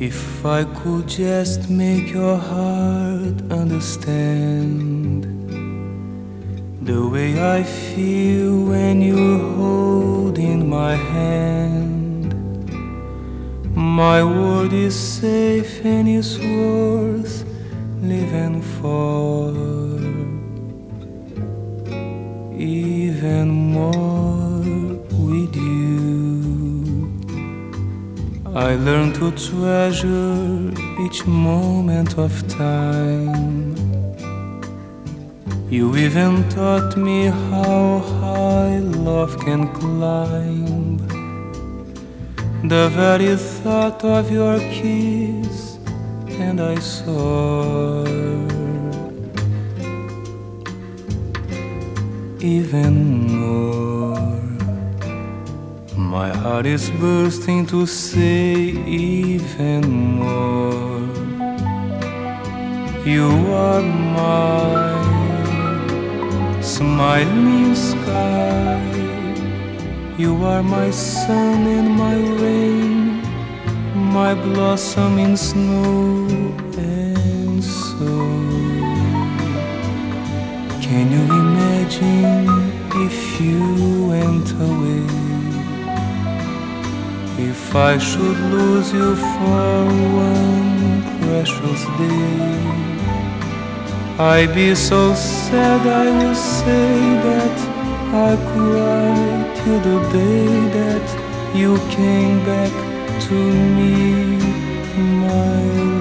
If I could just make your heart understand the way I feel when you're holding my hand, my world is safe and it's worth living for. Even more I learned to treasure each moment of time. You even taught me how high love can climb. The very thought of your kiss, and I saw even more. My heart is bursting to say even more. You are my smiling sky. You are my sun and my rain, my blossom in snow and so. Can you imagine if you went away? If I should lose you for one precious day, I'd be so sad I would say that I cried till the day that you came back to me, my